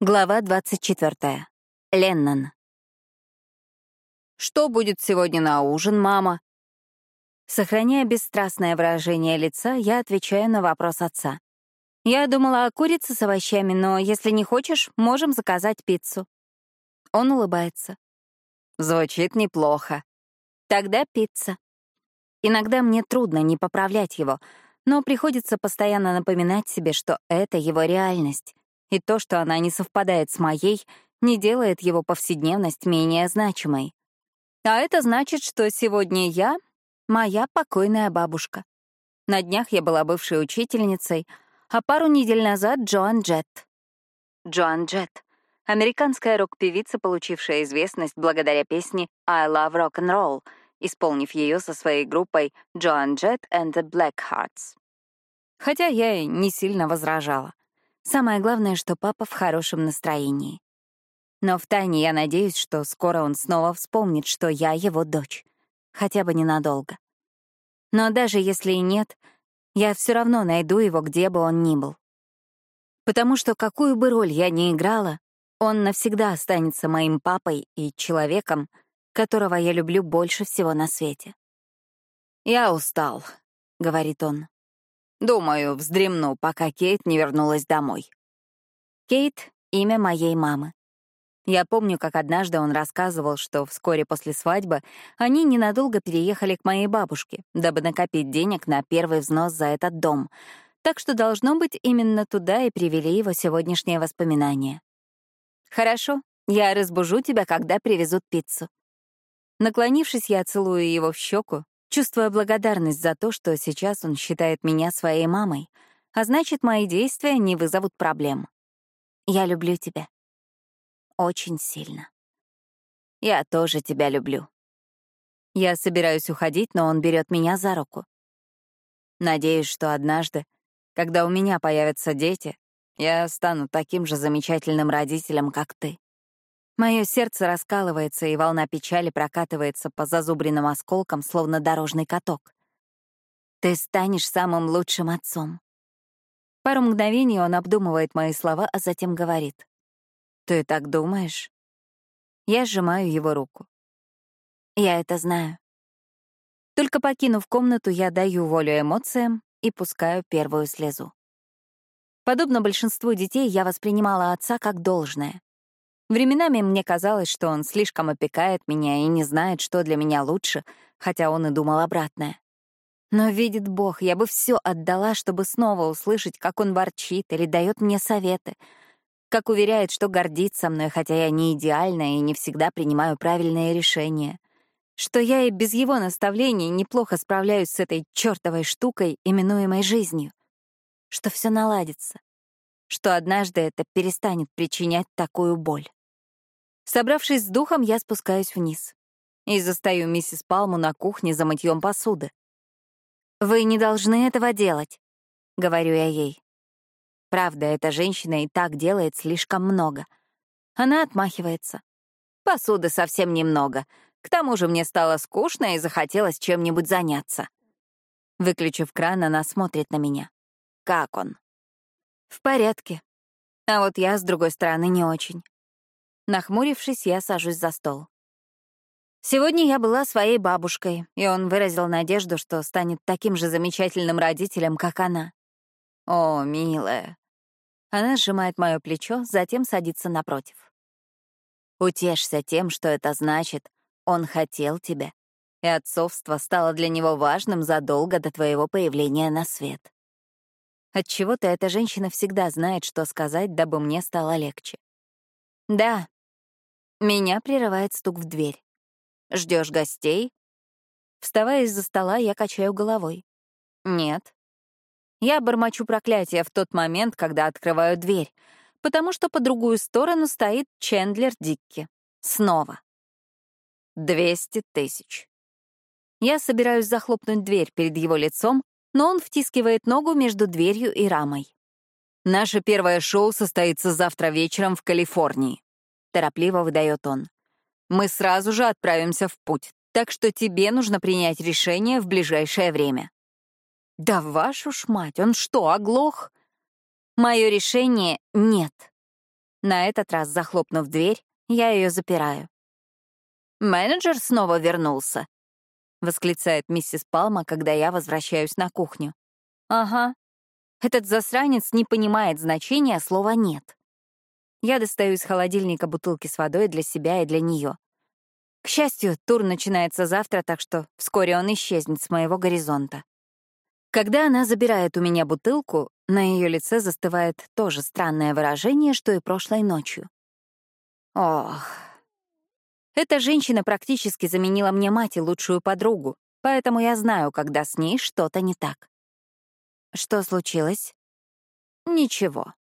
Глава 24. Леннон. «Что будет сегодня на ужин, мама?» Сохраняя бесстрастное выражение лица, я отвечаю на вопрос отца. «Я думала о курице с овощами, но если не хочешь, можем заказать пиццу». Он улыбается. «Звучит неплохо. Тогда пицца». Иногда мне трудно не поправлять его, но приходится постоянно напоминать себе, что это его реальность и то, что она не совпадает с моей, не делает его повседневность менее значимой. А это значит, что сегодня я — моя покойная бабушка. На днях я была бывшей учительницей, а пару недель назад — Джоан Джетт. Джоан Джетт — американская рок-певица, получившая известность благодаря песне «I Love Rock and Roll», исполнив ее со своей группой Joan Jett and the Blackhearts. Хотя я и не сильно возражала. Самое главное, что папа в хорошем настроении. Но втайне я надеюсь, что скоро он снова вспомнит, что я его дочь. Хотя бы ненадолго. Но даже если и нет, я все равно найду его, где бы он ни был. Потому что какую бы роль я ни играла, он навсегда останется моим папой и человеком, которого я люблю больше всего на свете. «Я устал», — говорит он. Думаю, вздремну, пока Кейт не вернулась домой. Кейт — имя моей мамы. Я помню, как однажды он рассказывал, что вскоре после свадьбы они ненадолго переехали к моей бабушке, дабы накопить денег на первый взнос за этот дом. Так что, должно быть, именно туда и привели его сегодняшние воспоминания. «Хорошо, я разбужу тебя, когда привезут пиццу». Наклонившись, я целую его в щеку, чувствуя благодарность за то, что сейчас он считает меня своей мамой, а значит, мои действия не вызовут проблем. Я люблю тебя. Очень сильно. Я тоже тебя люблю. Я собираюсь уходить, но он берет меня за руку. Надеюсь, что однажды, когда у меня появятся дети, я стану таким же замечательным родителем, как ты. Мое сердце раскалывается, и волна печали прокатывается по зазубренным осколкам, словно дорожный каток. Ты станешь самым лучшим отцом. Пару мгновений он обдумывает мои слова, а затем говорит. Ты так думаешь? Я сжимаю его руку. Я это знаю. Только покинув комнату, я даю волю эмоциям и пускаю первую слезу. Подобно большинству детей, я воспринимала отца как должное. Временами мне казалось, что он слишком опекает меня и не знает, что для меня лучше, хотя он и думал обратное. Но видит Бог, я бы все отдала, чтобы снова услышать, как он ворчит или дает мне советы, как уверяет, что гордится мной, хотя я не идеальна и не всегда принимаю правильные решения, что я и без его наставлений неплохо справляюсь с этой чертовой штукой, именуемой жизнью, что все наладится, что однажды это перестанет причинять такую боль. Собравшись с духом, я спускаюсь вниз и застаю миссис Палму на кухне за мытьем посуды. «Вы не должны этого делать», — говорю я ей. Правда, эта женщина и так делает слишком много. Она отмахивается. Посуды совсем немного. К тому же мне стало скучно и захотелось чем-нибудь заняться. Выключив кран, она смотрит на меня. Как он? В порядке. А вот я, с другой стороны, не очень. Нахмурившись, я сажусь за стол. Сегодня я была своей бабушкой, и он выразил надежду, что станет таким же замечательным родителем, как она. О, милая. Она сжимает мое плечо, затем садится напротив. Утешься тем, что это значит. Он хотел тебя, и отцовство стало для него важным задолго до твоего появления на свет. Отчего-то эта женщина всегда знает, что сказать, дабы мне стало легче. Да, меня прерывает стук в дверь. Ждешь гостей? Вставая из-за стола, я качаю головой. Нет. Я бормочу проклятие в тот момент, когда открываю дверь, потому что по другую сторону стоит Чендлер Дикки. Снова. Двести тысяч. Я собираюсь захлопнуть дверь перед его лицом, но он втискивает ногу между дверью и рамой. Наше первое шоу состоится завтра вечером в Калифорнии. — торопливо выдает он. «Мы сразу же отправимся в путь, так что тебе нужно принять решение в ближайшее время». «Да вашу ж мать, он что, оглох?» «Мое решение — нет». На этот раз, захлопнув дверь, я ее запираю. «Менеджер снова вернулся», — восклицает миссис Палма, когда я возвращаюсь на кухню. «Ага. Этот засранец не понимает значения слова «нет». Я достаю из холодильника бутылки с водой для себя и для нее. К счастью, тур начинается завтра, так что вскоре он исчезнет с моего горизонта. Когда она забирает у меня бутылку, на ее лице застывает то же странное выражение, что и прошлой ночью. Ох. Эта женщина практически заменила мне мать и лучшую подругу, поэтому я знаю, когда с ней что-то не так. Что случилось? Ничего.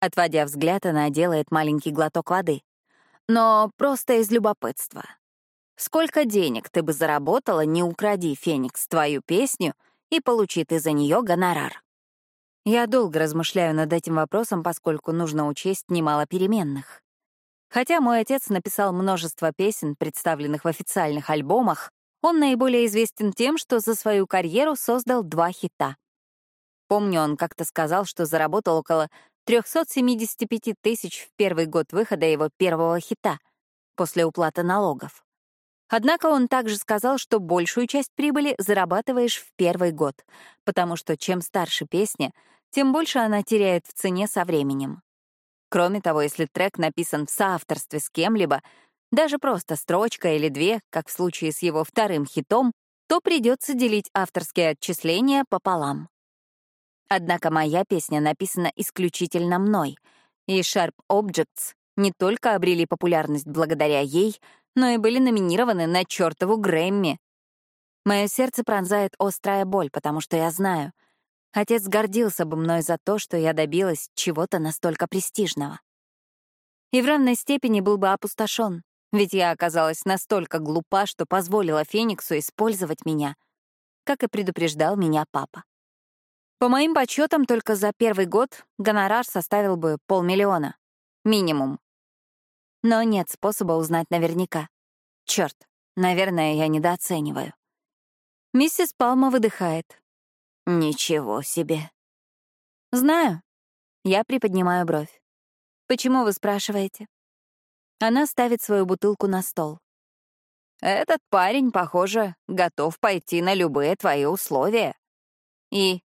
Отводя взгляд, она делает маленький глоток воды. Но просто из любопытства. Сколько денег ты бы заработала, не укради, Феникс, твою песню и получи ты за нее гонорар? Я долго размышляю над этим вопросом, поскольку нужно учесть немало переменных. Хотя мой отец написал множество песен, представленных в официальных альбомах, он наиболее известен тем, что за свою карьеру создал два хита. Помню, он как-то сказал, что заработал около 375 тысяч в первый год выхода его первого хита после уплаты налогов. Однако он также сказал, что большую часть прибыли зарабатываешь в первый год, потому что чем старше песня, тем больше она теряет в цене со временем. Кроме того, если трек написан в соавторстве с кем-либо, даже просто строчка или две, как в случае с его вторым хитом, то придется делить авторские отчисления пополам. Однако моя песня написана исключительно мной, и Sharp Objects не только обрели популярность благодаря ей, но и были номинированы на чертову Грэмми. Мое сердце пронзает острая боль, потому что я знаю, отец гордился бы мной за то, что я добилась чего-то настолько престижного. И в равной степени был бы опустошен, ведь я оказалась настолько глупа, что позволила Фениксу использовать меня, как и предупреждал меня папа. По моим подсчетам, только за первый год гонорар составил бы полмиллиона. Минимум. Но нет способа узнать наверняка. Черт, наверное, я недооцениваю. Миссис Палма выдыхает. Ничего себе. Знаю. Я приподнимаю бровь. Почему вы спрашиваете? Она ставит свою бутылку на стол. Этот парень, похоже, готов пойти на любые твои условия. И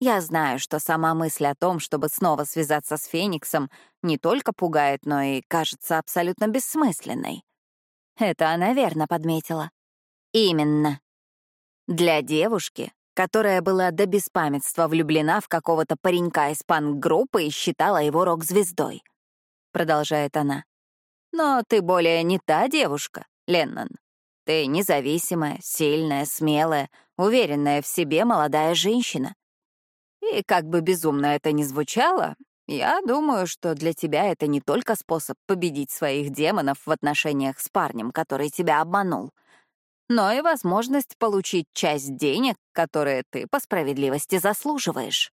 я знаю, что сама мысль о том, чтобы снова связаться с Фениксом, не только пугает, но и кажется абсолютно бессмысленной. Это она верно подметила. Именно. Для девушки, которая была до беспамятства влюблена в какого-то паренька из панк-группы и считала его рок-звездой. Продолжает она. Но ты более не та девушка, Леннон. Ты независимая, сильная, смелая, уверенная в себе молодая женщина. И как бы безумно это ни звучало, я думаю, что для тебя это не только способ победить своих демонов в отношениях с парнем, который тебя обманул, но и возможность получить часть денег, которые ты по справедливости заслуживаешь.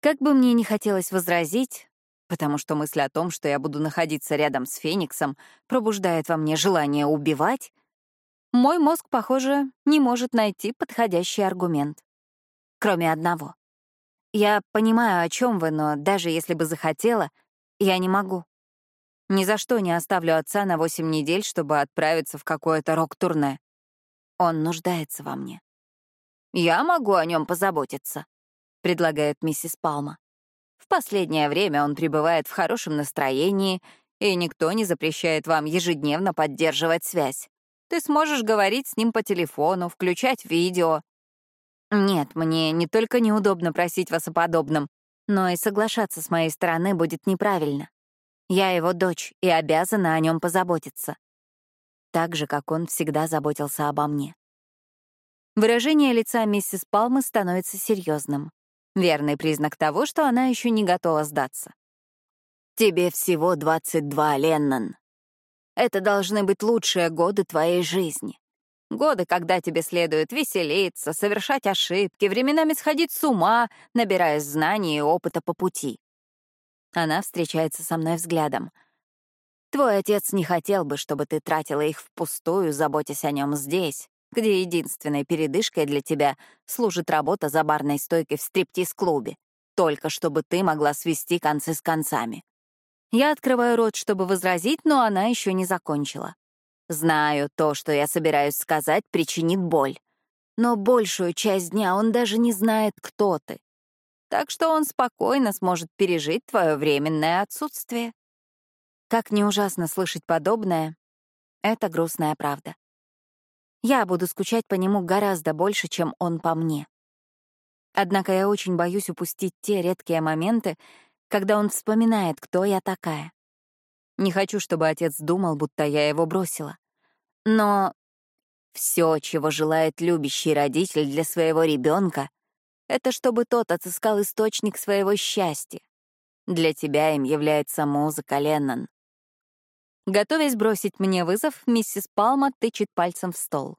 Как бы мне ни хотелось возразить, потому что мысль о том, что я буду находиться рядом с Фениксом, пробуждает во мне желание убивать, мой мозг, похоже, не может найти подходящий аргумент. Кроме одного. Я понимаю, о чем вы, но даже если бы захотела, я не могу. Ни за что не оставлю отца на восемь недель, чтобы отправиться в какое-то рок-турне. Он нуждается во мне. «Я могу о нем позаботиться», — предлагает миссис Палма. «В последнее время он пребывает в хорошем настроении, и никто не запрещает вам ежедневно поддерживать связь. Ты сможешь говорить с ним по телефону, включать видео, нет, мне не только неудобно просить вас о подобном, но и соглашаться с моей стороны будет неправильно. Я его дочь и обязана о нем позаботиться. Так же, как он всегда заботился обо мне. Выражение лица миссис Палмы становится серьезным. Верный признак того, что она еще не готова сдаться. «Тебе всего 22, Леннон. Это должны быть лучшие годы твоей жизни. Годы, когда тебе следует веселиться, совершать ошибки, временами сходить с ума, набирая знаний и опыта по пути. Она встречается со мной взглядом. Твой отец не хотел бы, чтобы ты тратила их впустую, заботясь о нем здесь, где единственной передышкой для тебя служит работа за барной стойкой в стриптиз-клубе, только чтобы ты могла свести концы с концами. Я открываю рот, чтобы возразить, но она еще не закончила. Знаю, то, что я собираюсь сказать, причинит боль. Но большую часть дня он даже не знает, кто ты. Так что он спокойно сможет пережить твое временное отсутствие. Как не ужасно слышать подобное, это грустная правда. Я буду скучать по нему гораздо больше, чем он по мне. Однако я очень боюсь упустить те редкие моменты, когда он вспоминает, кто я такая. Не хочу, чтобы отец думал, будто я его бросила. Но все, чего желает любящий родитель для своего ребенка, это чтобы тот отыскал источник своего счастья. Для тебя им является музыка, Леннон. Готовясь бросить мне вызов, миссис Палма тычет пальцем в стол.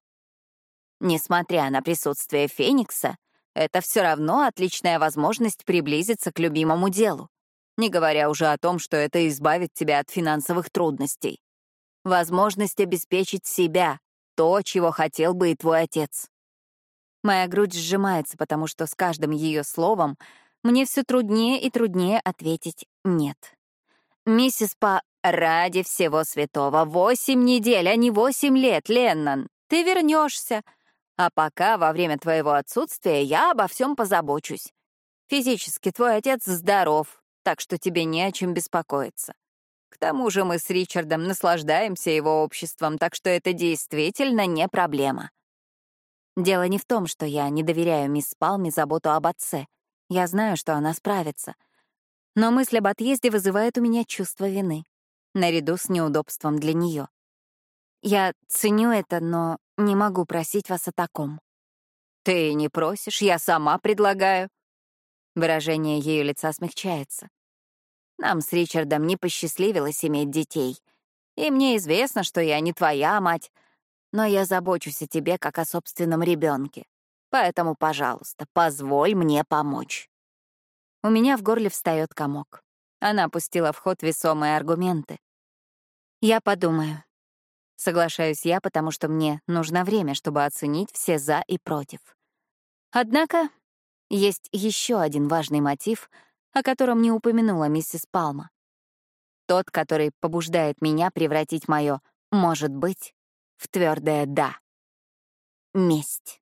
Несмотря на присутствие Феникса, это все равно отличная возможность приблизиться к любимому делу, не говоря уже о том, что это избавит тебя от финансовых трудностей. Возможность обеспечить себя, то, чего хотел бы и твой отец. Моя грудь сжимается, потому что с каждым ее словом мне все труднее и труднее ответить «нет». Миссис Па, ради всего святого, восемь недель, а не восемь лет, Леннон. Ты вернешься. А пока, во время твоего отсутствия, я обо всем позабочусь. Физически твой отец здоров, так что тебе не о чем беспокоиться. Тому же мы с Ричардом наслаждаемся его обществом, так что это действительно не проблема. Дело не в том, что я не доверяю мисс Палме заботу об отце. Я знаю, что она справится. Но мысль об отъезде вызывает у меня чувство вины, наряду с неудобством для нее. Я ценю это, но не могу просить вас о таком. Ты не просишь, я сама предлагаю. Выражение ее лица смягчается. Нам с Ричардом не посчастливилось иметь детей. И мне известно, что я не твоя мать, но я забочусь о тебе как о собственном ребенке. Поэтому, пожалуйста, позволь мне помочь. У меня в горле встает комок. Она пустила в ход весомые аргументы. Я подумаю. Соглашаюсь я, потому что мне нужно время, чтобы оценить все «за» и «против». Однако есть еще один важный мотив, о котором не упомянула миссис Палма. Тот, который побуждает меня превратить мое «может быть» в твердое «да». Месть.